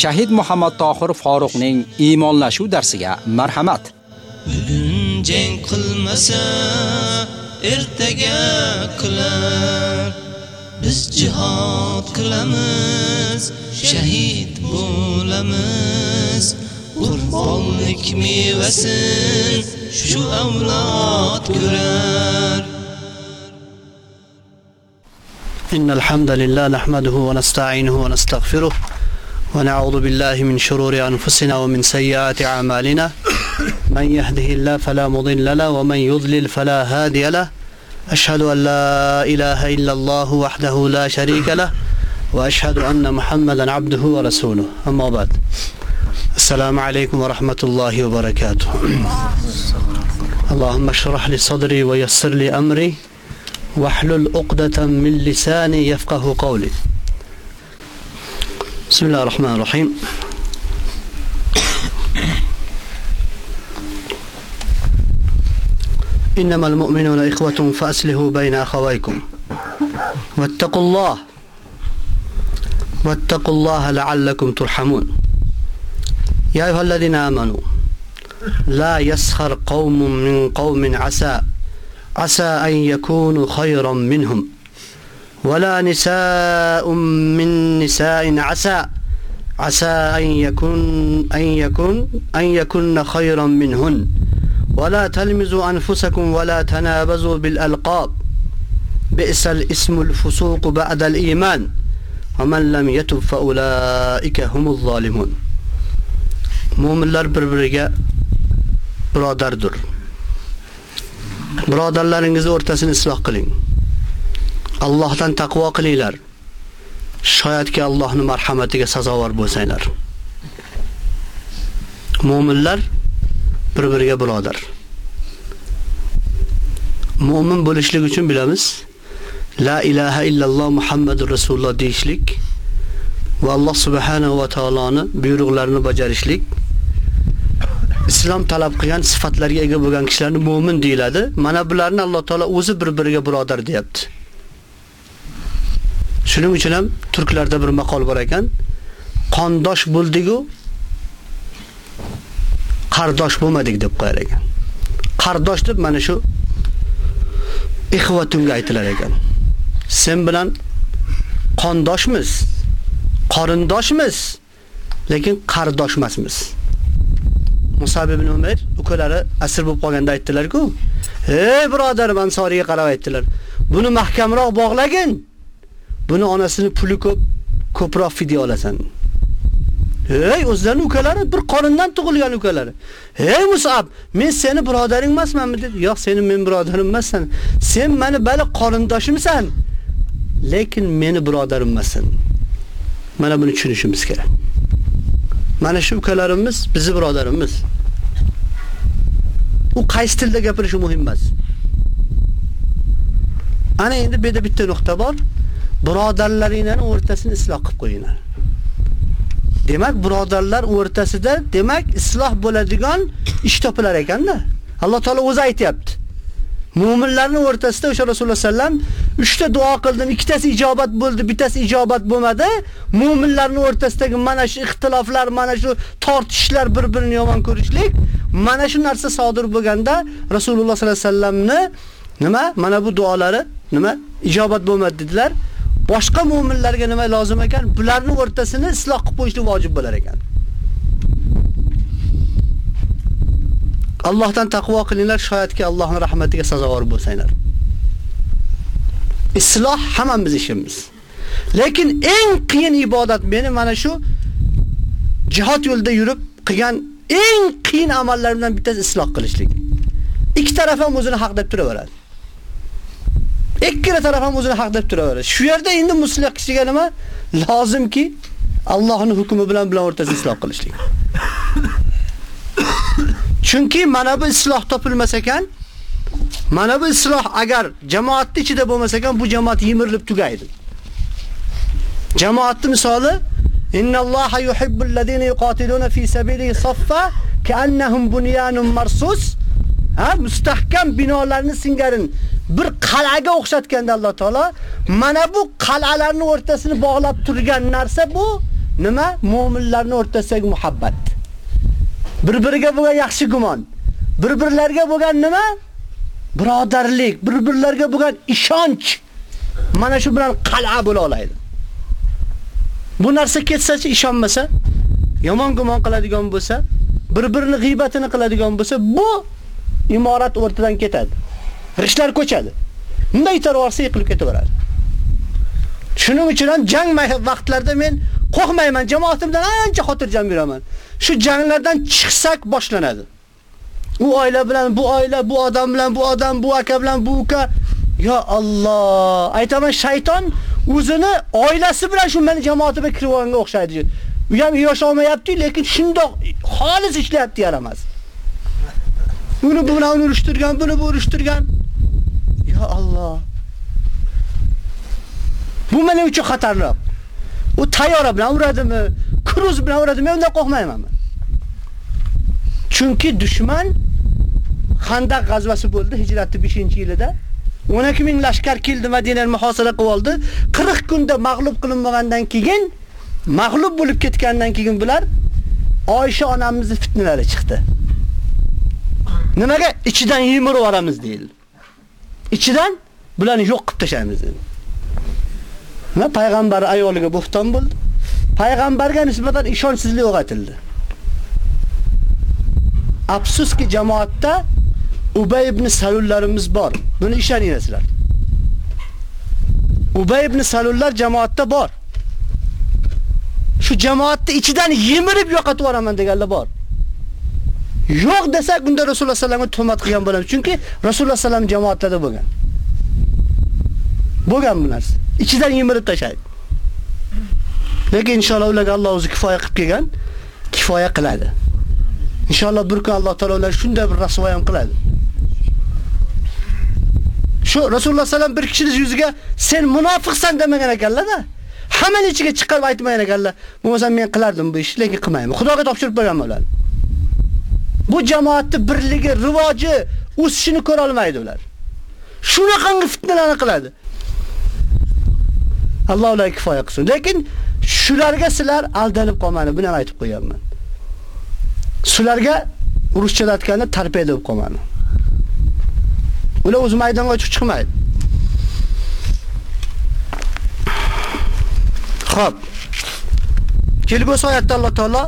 Shahid Muhammad Tohir Faruqning iymonlashuv darsiga marhamat. Bugun jang qilmasa, ertaga qilar. Biz jihad qilamiz, shahid bo'lamiz. Qurbonlik mevasin shu avlod ko'rar. إن الحمد لله نحمده ونستعينه ونستغفره ونعوذ بالله من شرور أنفسنا ومن سيئات أعمالنا. من يهده الله فلا مضل له ومن يضلل فلا هادي له. أشهد أن لا إله إلا الله وحده لا شريك له وأشهد أن محمدا عبده ورسوله. أما بعد. السلام عليكم ورحمة الله وبركاته. اللهم اشرح لي صدري ويسر لي أمري واحلل عقدة من لساني يفقه قولي. بسم الله الرحمن الرحيم. إنما المؤمنون إخوة فأسلهوا بين أخويكم. واتقوا الله. واتقوا الله لعلكم ترحمون. يا أيها الذين آمنوا لا يسخر قوم من قوم عسى. عسى أن يكونوا خيرا منهم. ولا نساء من نساء عسى عسى أن يكون أن يكون أن يكن خيرا منهن ولا تلمزوا أنفسكم ولا تنابزوا بالألقاب بئس الاسم الفسوق بعد الإيمان ومن لم يتب فأولئك هم الظالمون مؤمنlar bir-biriga birodardir. Birodarlaringiz o'rtasini isloh qiling. Allohdan taqvo qilinglar. Shoyatki Allohning marhamatiga sazovor bo'lsanglar. Mu'minlar bir-biriga birodar. Mu'min bo'lishlik uchun bilamiz, la ilaha illalloh Muhammadur rasululloh deyishlik va Alloh subhanahu va taoloni buyruqlarini bajarishlik islom talab qilgan sifatlarga ega bo'lgan kishilarni mu'min deyiladi. Mana bularni Alloh taolo o'zi bir-biriga birodar deyapti. Shuning uchun ham turklarda bir maqol bor ekan. Qondosh bo'ldigu qardosh bo'lmadik deb qo'yar ekan. Qardosh deb mana shu ixvatunga aytilar ekan. Sen bilan qondoshmiz, qorindoshmiz, lekin qardosh emasmiz. Musab ibn Umar ukalari asir bo'lib qolganda aytdilar-ku, "Ey birodarim Ansoriga qarab aytdilar, buni mahkamroq bog'lagin. Buni onasini puli ko'p, ko'proq fidya olasan." Ey o'zlarining ukalari bir qorindan tug'ilgan ukalari. Ey Musab, men seni birodaring emasmanmi dedi. Yo'q, seni men birodarim emassan. Sen meni bali qorindoshimsan. Lekin meni birodarim emassan. Mana buni tushunishimiz kerak. Mana shu ukalarimiz bizi birodarimiz. U qaysi tilda gapirishi muhim emas. Ana endi bu yerda bitta nuqta bor. Birodarlaringlarning o'rtasini isloh qilib qo'yinglar. Demak, birodarlar o'rtasida, demak, isloh bo'ladigan ish topilar ekanda. Alloh taolo o'zi aytayapti. Mu'minlarning o'rtasida o'sha Rasululloh sallam 3 ta duo qildim, ikkitasi ijobat bo'ldi, bittasi ijobat bo'lmadi. Mu'minlarning o'rtasidagi mana shu ixtiloflar, mana shu tortishishlar, bir-birini yomon ko'rishlik, mana shu narsa sodir bo'lganda Rasululloh sallallohu alayhi vasallamni nima? Mana bu duolari nima? Ijobat bo'lmadi dedilar. Boshqa mu'minlarga nima lozim ekan? Bularning o'rtasini isloq qilib qo'yishni vojib bo'lar ekan. Allohdan taqvo qilinglar, shoyatki Allohning rahmatiga sazovor bo'lsanglar. Isloh hammamiz ishimiz. Lekin eng qiyin ibodat meni mana shu jihad yo'lida yurib qilgan eng qiyin amallarimdan bittasi isloh qilishlik. Ikki taraf ham o'zini haq deb turaveradi. Ikkala taraf ham o'zini haq deb turaveradi. Shu yerda endi musulmon kishiga nima? Lozimki Allohning hukmi bilan bilan o'rtasini isloh qilishlik. Chunki mana bu isloh topilmasa ekan, mana bu isloh agar jamoatning ichida bo'lmasa ekan, bu jamoat yimirilib tugaydi. Jamoatning misoli Innalloha yuhibbul ladina yuqatiluna fi sabilihi saffa ka'annahum bunyanun marsus. Ha, mustahkam binolarni singarin bir qal'aga o'xshatganda Alloh taolo mana bu qal'alarning o'rtasini bog'lab turgan narsa bu nima? Mu'minlarning o'rtasidagi muhabbat. Bir-biriga bo'lgan yaxshi gumon, bir-birlarga bo'lgan nima? Birodarlik, bir-birlarga bo'lgan ishonch. Mana shu bilan qal'a bo'la oladi. Bu narsa ketsa-chi ishonmasa, yomon gumon qiladigan bo'lsa, bir-birini g'iybatini qiladigan bo'lsa, bu imorat o'rtadan ketadi. Rishlar ko'chadi. Bunday tarvarsa yiqilib ketaveradi. Shuning uchun ham jang vaqtlarida men qo'rqmayman, jamoatimdan ancha xotirjam yuraman. Shu janglardan chiqsak boshlanadi. U oila bilan, bu oila, bu odam bilan, bu odam, bu aka bilan, bu uka Ya Alloh, aytaman shayton o'zini oilasi bilan shu meni jamoatimga kirib olganga o'xshaydi. U ham yosha olmayapti, lekin shundoq xolis ishlayapti yaramas. Uni bu bilan urushtirgan, buni bu urushtirgan. Allah. Alloh. Bu men uchun xatarroq. U tayyora bilan uradimi, kruz bilan uradimi, undan qo'rqmayman men. Chunki dushman Xandaq g'azvasi bo'ldi hijratning 5-yilida. 12 ming lashkar keldi Madinani muhosara qilib oldi. 40 kunda mag'lub qilinmagandan keyin, mag'lub bo'lib ketgandan keyin bular Oysha onamizning fitnalari chiqdi. Nimaga ichidan yimirib yuboramiz deyildi. Ichidan bularni yo'q qilib tashlaymiz dedi. Va payg'ambar ayoliga bo'xton bo'ldi. Payg'ambarga nisbatan ishonchsizlik o'g'atildi. Afsuski jamoatda Ubay ibn Salullarimiz bor. Buni ishoningizlar. Ubay ibn Salullar jamoatda bor. Shu jamoatni ichidan yimirib yo'qotib yuboraman deganlar bor. Yo'q desak, unda Rasululloh sallallohu alayhi vasallamga tuhmat qilgan bo'lamiz. Chunki Rasululloh sallallohu jamoatlarda bo'lgan. Bo'lgan bu narsa. Ichidan yimirib tashlaydi. Lekin inshaalloh ularga Alloh o'zi kifoya qilib kelgan, kifoya qiladi. Inshaalloh bir kun Alloh taolo ular shunday bir rasvoy ham qiladi. Shu Rasululloh sallam bir kishining yuziga sen munofiqsan demagan ekanlar-da. Hammani ichiga chiqarib aytmagan ekanlar. Bo'lmasa men qilardim bu ishni, lekin qilmayman. Xudoga topshirib qo'ygan ularni. Bu jamoatni birligi, rivoji, o'sishini ko'ra olmaydi ular. Shunaqangi fitnalarni qiladi. Alloh ularga kifoya qilsin. Lekin shularga sizlar aldanib qolmani, buni aytib qo'yaman. Shularga urushchada aytganda tarbiya deb qolmani. Ular o'z maydonga chiqib chiqmaydi. Xo'p. Kelgusi oyatda Alloh taolo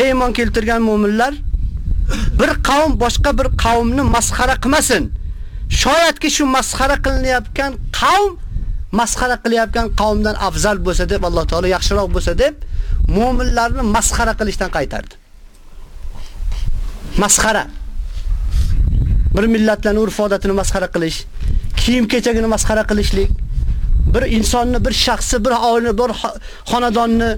ey iymon keltirgan mu'minlar bir qavm boshqa bir qavmni masxara qilmasin. Shoyatki shu masxara qilinayotgan qavm masxara qilayotgan qavmdan afzal bo'lsa deb Alloh taolo yaxshiroq bo'lsa deb mu'minlarni masxara qilishdan qaytardi. Masxara. Bir millatlarning urf-odatini masxara qilish, kiyim-kechagini masxara qilishlik, bir insonni, bir shaxsni, bir oilani, bir xonadonni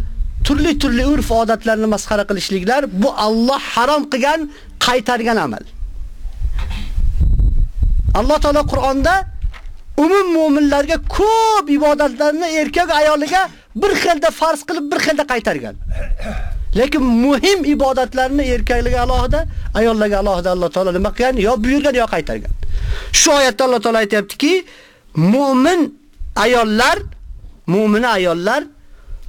turli-turli urf-odatlarni masxara qilishliklar bu Alloh harom qilgan, qaytargan amal. Alloh taolo Qur'onda umum mu'minlarga ko'p ibodatlarni erkak ayoliga bir xilda farz qilib, bir xilda qaytargan. Lekin muhim ibodatlarni erkaklarga alohida, ayollarga alohida Alloh taolo nima qilgan? Yo buyurgan, yo qaytargan. Shu oyatda Alloh taolo aytayaptiki, mu'min ayollar, mu'mina ayollar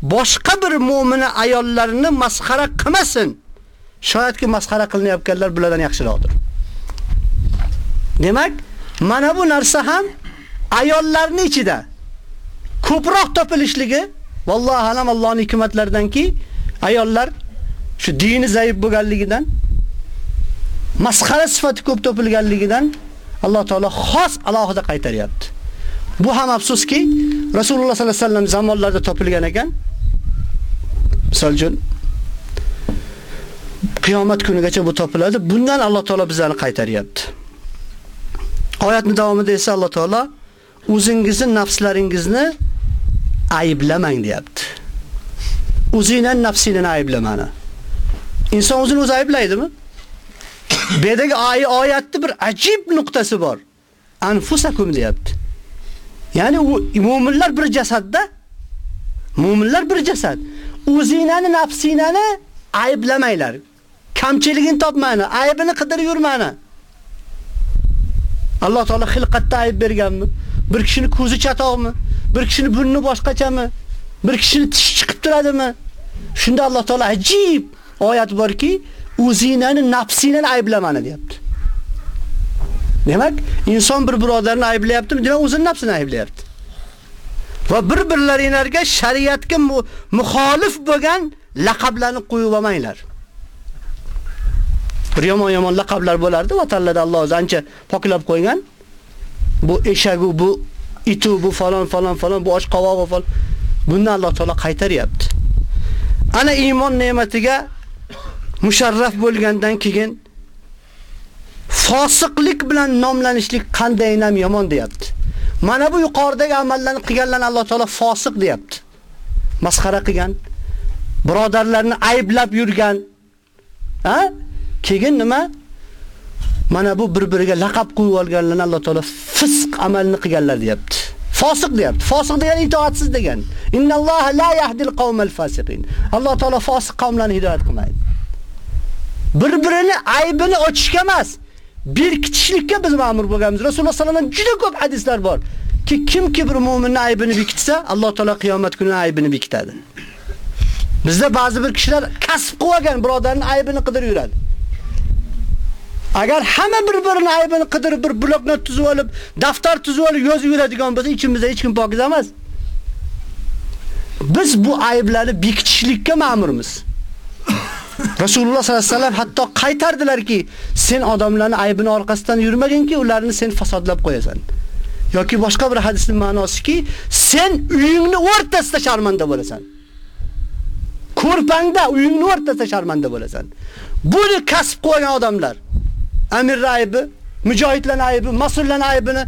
boshqa bir mu'mina ayollarini masxara qilmasin. Shoyatki masxara qilinayotganlar bulardan yaxshiroqdir. Demak, mana bu narsa ham ayollarning ichida ko'proq topilishligi vallohu alam Allohning hikmatlaridanki ayollar shu dini zaif bo'lganligidan masxara sifati ko'p topilganligidan Alloh taolo xos alohida qaytaryapti. Bu ham afsuski Rasululloh sollallohu alayhi vasallam zamonlarida topilgan ekan. Misol uchun qiyomat kunigacha bu topiladi. Bundan Alloh taolo bizlarni qaytaryapti. Oyatning davomida esa Alloh taolo o'zingizni nafslaringizni ayblamang deyapti. O'zingdan nafsingni ayblamani. Inson o'zini o'zi ayblaydimi? Bu yerdagi oyatda bir ajib nuqtasi bor. Anfusakum deyapti. Ya'ni u mu'minlar bir jasadda. Mu'minlar bir jasad. O'zingizni nafsingizni ayblamanglar. Kamchiligini topmani, aybini qidirib yurmani. Alloh taolo xilqatda ayb berganmi? Bir kishini ko'zi chatoqmi? Bir kishini burni boshqachami? Bir kishini tishi chiqib turadimi? Shunda Alloh taolo ajib oyat borki, o'zingizni nafsingizni ayblamani deyapti. Demak, inson bir birodarini ayblayaptimi? Demak, o'zining nafsini ayblayapti. Va bir-birlaringizga shariatga muxolif bo'lgan laqablarni qo'yib olmanglar. Bir yomon-yomon laqablar bo'lardi, vatanlarda Alloh o'zi ancha poklab qo'ygan. Bu eshagu, bu itu, bu falon falon falon, bu och qovog'i falon. Bundan Alloh taolo qaytaryapti. Ana iymon ne'matiga musharraf bo'lgandan keyin fosiqlik bilan nomlanishlik qanday yomon deyapti. Mana bu yuqoridagi amallarni qilganlarni Alloh taolo fosiq deyapti. Masxara qilgan, birodarlarni ayblab yurgan. Ha? Keyin nima? Mana bu bir-biriga laqab qo'yib olganlarni Alloh taolo fisq amalni qilganlar deyapti. Fosiq deyapti. Fosiq degani itoatsiz degan. Innalloha la yahdil qawmal fasiqin. Alloh taolo fosiq qavmlarni hidoyat qilmaydi. Bir-birini aybini ochishga emas, berkitishlikka biz ma'mur bo'lganmiz. Rasululloh sallallohu alayhi vasallam juda ko'p hadislar bor ki kimki bir mu'minning aybini bekitsa, Alloh taolo qiyomat kuni aybini bekitadi. Bizda ba'zi bir kishilar kasb qilgan birodarning aybini qidirib yuradi. Agar hamma bir-birini aybini qidirib bir bloknot tuzib olib, daftar tuzib olib yozib yuradigan bo'lsa, ichimizda hech kim pokiz emas. Biz bu ayblarni bekitishlikka ma'murmiz. Rasululloh sollallohu alayhi vasallam hatto qaytardilarki, sen odamlarning aybini orqasidan yurmaginki, ularni sen fasodlab qo'yasan. yoki boshqa bir hadisning ma'nosiki, sen uyingni o'rtasida sharmanda bo'lasan. Ko'rpangda uyingni o'rtasida sharmanda bo'lasan. Buni kasb qilgan odamlar, amir aybi, mujohidlar aybi, mas'ullar aybini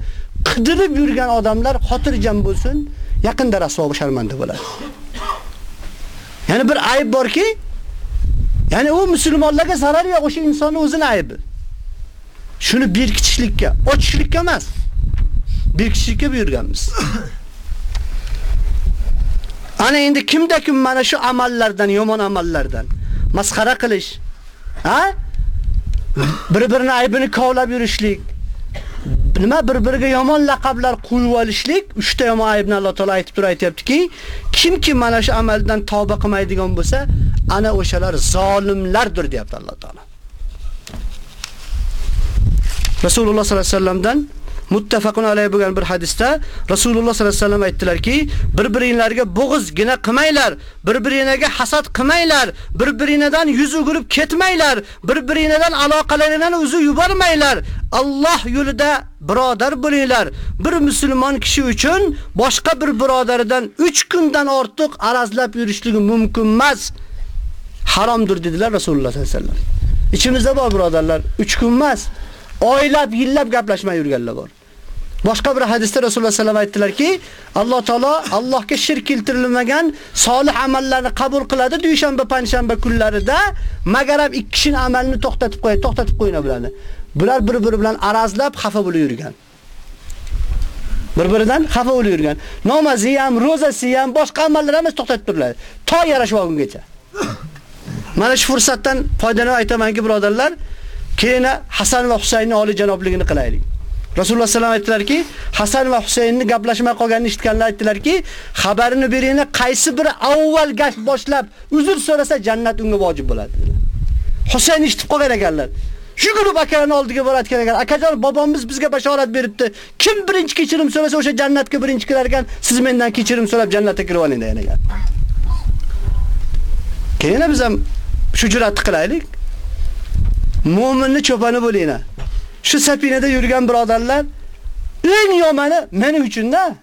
qidirib yurgan odamlar xotirjam bo'lsin, yaqinda rasvo sharmanda bo'ladi. Ya'ni bir ayb borki, ya'ni u musulmonlarga zarar yo'q, o'sha insonning o'zini aybi. Shuni berkitishlikka, ochishlikka emas. Berkitishlikka buyurganmiz. Ana endi kimda kim mana shu amallardan, yomon amallardan masxara qilish, ha? Bir-birini aybini kovlab yurishlik, nima bir-biriga yomon laqablar qo'yib olishlik, uchta yomon aybni Alloh taolay aytib turib aytayaptiki, kimki mana shu amaldan tavba qilmaydigan bo'lsa, ana o'shalar zolimlardir deyapti Alloh taolay. Rasululloh sollallohu alayhi vasallamdan muttafaqun alayhi bo'lgan bir hadisda Rasululloh sollallohu alayhi vasallam aytdilarki, bir-biringlarga bo'g'izgina qilmanglar, bir-biringizga hasad qilmanglar, bir-biringizdan yuz o'girib ketmanglar, bir-biringizdan aloqalaringlarni uzib yubormanglar. Alloh yo'lida birodar bo'linglar. Bir musulmon kishi uchun boshqa bir birodaridan 3 kundan ortiq arazlab yurishligi mumkin emas. Haromdir dedilar Rasululloh sollallohu alayhi vasallam. Ichimizda bor birodarlar, 3 kun emas. Oylab, yillab gaplashmay yurganlar bor. Boshqa bir hadisda Rasululloh sallallohu alayhi vasallam aytdilarki, Alloh taolo Allohga shirk keltirilmagan solih amallarni qabul qiladi dushanba, panshanba kunlarida, magaram ikki kishining amalini to'xtatib qo'yadi, to'xtatib qo'yina bularni. Bular bir-biri bilan arazlab xafa bo'lib yurgan. Bir-biridan xafa bo'lib yurgan. Namozi ham, ro'zasi ham, boshqa amallar ham to'xtatib turiladi. To yarashib olgungacha. Mana shu fursatdan foydalanib aytamanki, birodarlar, keyin Hasan va Husaynning oli janobligini qilaylik. Rasululloh sallallohu alayhi vasallam aytdilarki, Hasan va Husaynni gaplashmay qolganini eshitganlar aytdilarki, xabarini beringlar, qaysi biri avval gash boshlab uzr so'rasa jannat unga vojib bo'ladi. Husayn eshitib qolgan ekanlar. Shu guruh akalarning oldiga borayotgan ekan. Akajon, bobomiz bizga bashorat beribdi. Kim birinchi kechirim so'rasa o'sha jannatga birinchi kirar ekan, siz mendan kechirim so'rab jannatga kirib olinglar degan ekan. Keyin biz ham shu jur'atni qilaylik. Mu'minni cho'pani bo'linglar. Shu sapinada yurgan birodarlar eng yomoni mening uchunda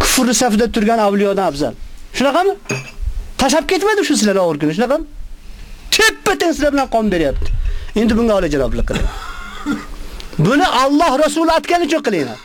kufr safida turgan avliyodan afzal. Shunaqami? Tashab ketmadi shu sizlar og'ir kuni, shunaqami? Teppa-teng sizlar bilan qon beryapti. Endi bunga olay javoblik qiling. Buni Alloh Rasuli aytgani uchun qilinglar.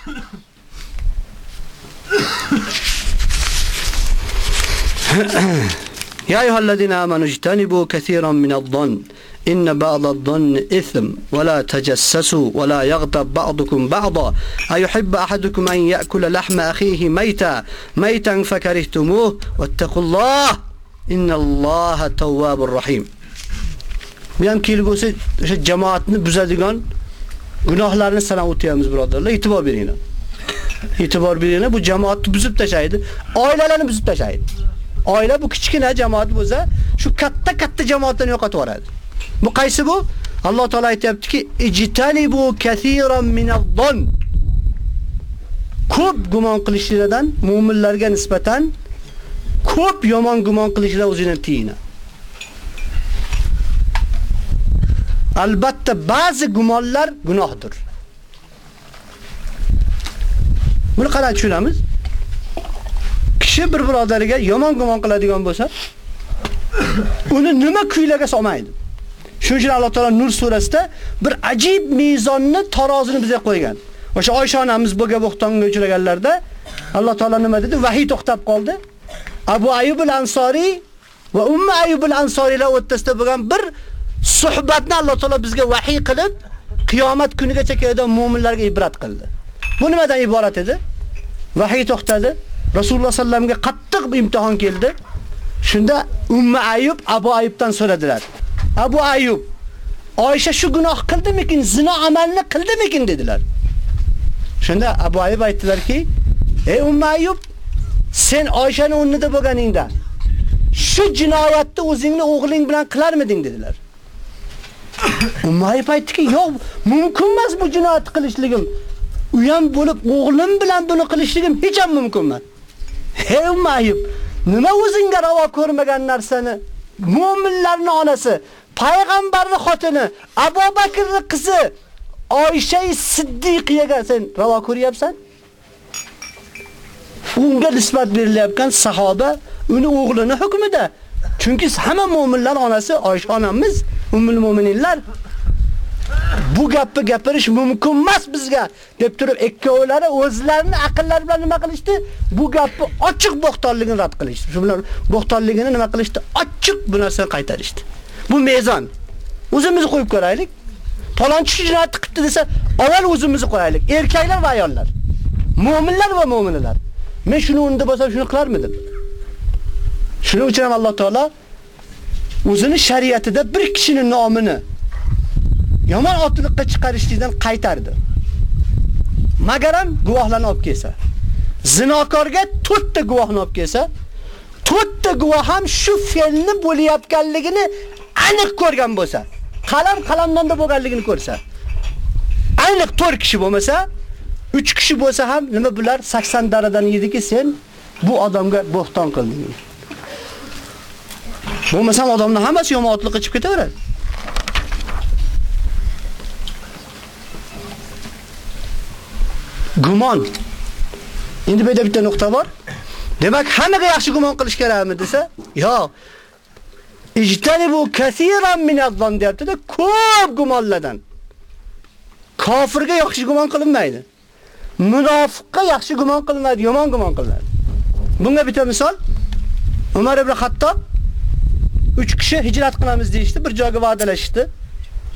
يا أيها الذين آمنوا اجتنبوا كثيرا من الظن إن بعض الظن إثم ولا تجسسوا ولا يغتب بعضكم بعضا أيحب أحدكم أن يأكل لحم أخيه ميتا ميتا فكرهتموه واتقوا الله إن الله تواب رحيم Biləm ki, bu şey cemaatini büzədigan günahlarını sənə utuyamız birodarlar. İtibar birinə. İtibar birinə bu cemaatı büzüb də şeydi. Ailələrini büzüb də şeydi. Oila bu kichkina jamoat bo'lsa shu katta katta jamoatlarni yo'qotib yuboradi bu qaysi bu alloh taolo aytayaptiki ijtanibu kaseeran minadh-dhon ko'p gumon qilishlardan mu'minlarga nisbatan ko'p yomon gumon qilishlar o'zini tiyinglar Albatta ba'zi gumonlar gunohdir. Buni qanday tushunamiz? Kishi bir birodariga yomon gumon qiladigan bo'lsa, uni nima kuylaga solmaydi. Shuning uchun Alloh taolo Nur surasida bir ajib mezonni tarozini bizga qo'ygan. O'sha Oysha onamiz bo'lga bo'xtonga uchraganlarda Alloh taolo nima dedi? Vahiy to'xtab qoldi. Abu Ayyub al-Ansori va Ummu Ayyub al-Ansorilar o'rtasida bo'lgan bir suhbatni Alloh taolo bizga vahiy qilib, qiyomat kunigacha keladigan mu'minlarga ibrat qildi. Bu nimadan iborat edi? Vahiy to'xtadi. Rasululloh sallamga qattiq imtihon keldi. Shunda Umma Ayyub Abu Ayyubdan so'radilar. Abu Ayyub, Oysha shu gunoh qildimikin, zina amalini qildimikin dedilar. Shunda Abu Ayyub aytdilarki, "Ey Umma Ayyub, sen Oyshani o'rnida bo'lganingda shu jinoyatni o'zingni o'g'ling bilan qilarmiding?" dedilar. Umayib aytdiki, "Yo'q, mumkin emas bu jinoyat qilishligim. U ham bo'lib o'g'lim bilan buni qilishligim hech ham mumkin emas." Hey Umayib, nima o'zingga ravo ko'rmagan narsani mu'minlarning onasi, payg'ambarning xotini, Abu Bakrning qizi Oysha Siddiqiyaga sen ravo ko'ryapsan? Unga nisbat berilayotgan sahoba uni o'g'lini hukmida. Chunki hamma mu'minlar onasi Oysha onamiz ummul mu'minlar bu gapni gapirish mumkin emas bizga deb turib ikkovlari o'zlarini aqllari bilan nima qilishdi? Bu gapni ochiq bo'xtonligini rad qilishdi. Shu bilan bo'xtonligini nima qilishdi? Ochiq bu narsani qaytarishdi. Bu mezon. O'zimizni qo'yib ko'raylik. Palonchi jinoyat qildi desa, avval o'zimizni qo'yaylik. Erkaklar va ayollar. Mu'minlar va mu'minalar. Men shuni unda bo'lsam shuni qilarmidim? Shuning uchun ham Alloh taolo o'zini shariatida bir kishining nomini yomon otliqqa chiqarishlikdan qaytardi. Magaram guvohlarni olib kelsa. Zinokorga 4 ta guvohni olib kelsa, 4 ta guvoh ham shu fe'lni bo'layotganligini aniq ko'rgan bo'lsa, qalam qalamdonda bo'lganligini ko'rsa. Aniq 4 kishi bo'lmasa, 3 kishi bo'lsa ham nima bular 80 daradan yediki sen bu odamga bo'xton qilding. Bo'lmasam odamning hammasi yomon otliqqa chiqib ketaveradi. Gumon. Endi bu yerda bitta nuqta bor. Demak, hammaga yaxshi gumon qilish kerakmi desa, yo'q. Ijtanibu kaseeran min azzon deyapti-da, ko'p gumonlardan. Kofirga yaxshi gumon qilinmaydi. Munofiqqa yaxshi gumon qilinmaydi, yomon gumon qilinadi. Bunga bitta misol. Umar ibn Xattob 3 kishi hijrat qilamiz deyishdi, bir joyga va'dalashdi.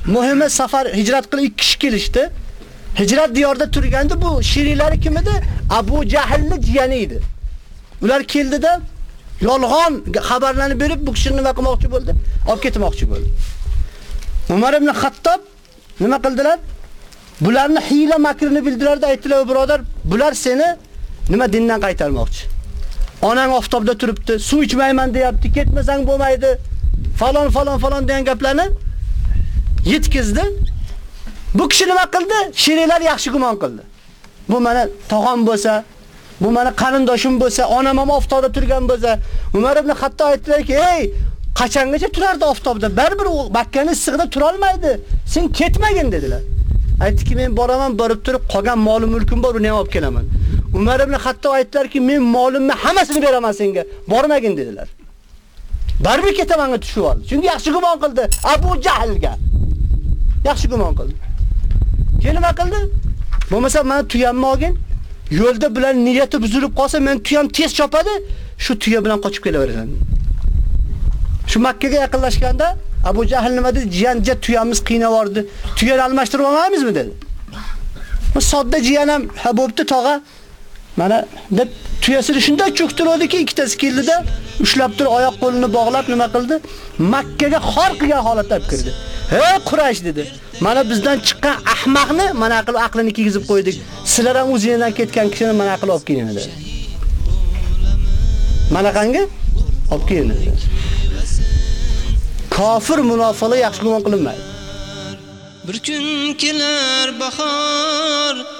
Muhimi safar hijrat qilib 2 kishi kelishdi. Hijrat diyorda turganda bu sheriklari kim edi? Abu Jahlning jiyani edi. Ular keldida yolg'on xabarlarni berib bu kishini nima qilmoqchi bo'ldi? Olib ketmoqchi bo'ldi. Umar ibn Hattob nima qildilar? Bularni hiyla makrini bildirardi, aytdilar, birodar, bular seni nima dindan qaytarmoqchi. Onang oftobda turibdi, suv ichmayman deyapti, ketmasang bo'lmaydi. Falon falon falon degan gaplarni yetkizdi. Bu kishi nima qildi? Sherilar yaxshi gumon qildi. Bu mana tog'am bo'lsa, bu mana qarindoshim bo'lsa, onam ham oftobda turgan bo'lsa, Umar ibn Hattob aytdilarki, "Ey, qachongacha turardi oftobda? Baribir u Makkani issig'ida tura olmaydi. Sen ketmagin" dedilar. Aytdiki, "Men boraman, borib turib qolgan molim mulkim bor, uni ham olib kelaman." Umar ibn Hattob aytdilarki, "Men molimni hammasini beraman senga. Bormagin" dedilar. Baribir ketamanga tushib oldi. Chunki yaxshi gumon qildi Abu Jahlga. Yaxshi gumon qildi. Keyin nima qildi? Bo'lmasa men tuyamni olgin. Yo'lda bilan niyati buzilib qolsa, men tuyam tez chopadi, shu tuya bilan qochib kelaveraman. Shu Makka ga yaqinlashganda Abu Jahl nima dedi? Jiyanja tuyamiz qiynavordi. Tuyani almashtirib olmaymizmi dedi. Bu sodda jiyan ham ha bo'pti tog'a. Mana deb tuyasini shunday cho'ktirdiki, ikkitasi keldida ushlab turib oyoq qo'lini bog'lab nima qildi? Makkaga xor qilgan holatda olib kirdi. "He, Quraysh" dedi. Mana bizdan chiqqan ahmoqni mana qilib aqlini kiygizib qo'ydik. Sizlar ham o'zingizdan ketgan kishini mana qilib olib kelin dedi. Mana qangi? Olib kelin dedi. Kofir munofiqlar yaxshi gumon qilinmaydi. Bir kun kelar bahor,